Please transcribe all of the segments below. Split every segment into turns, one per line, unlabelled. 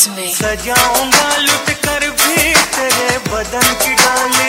सजाऊँगा लुट कर भी तेरे बदन की डाली।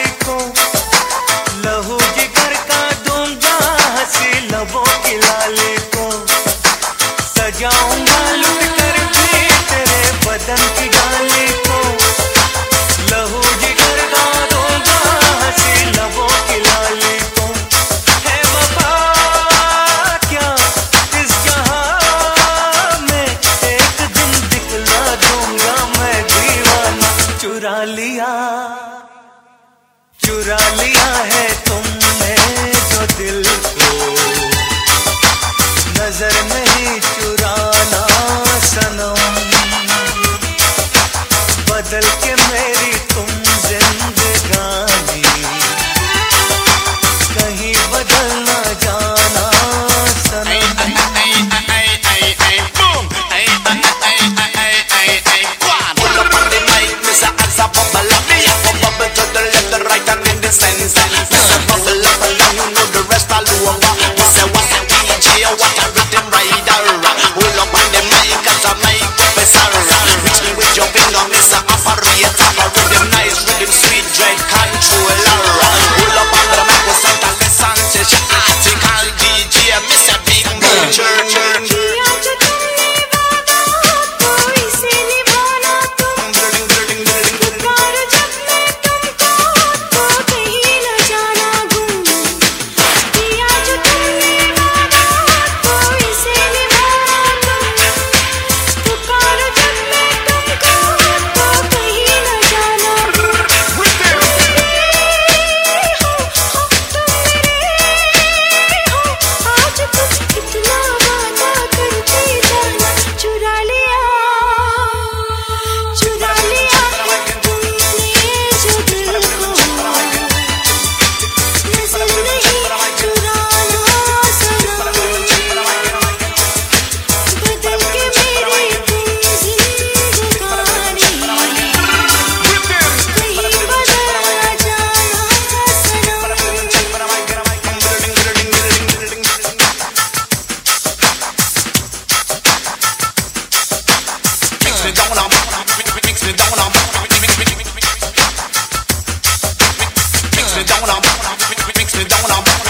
down, mix me down.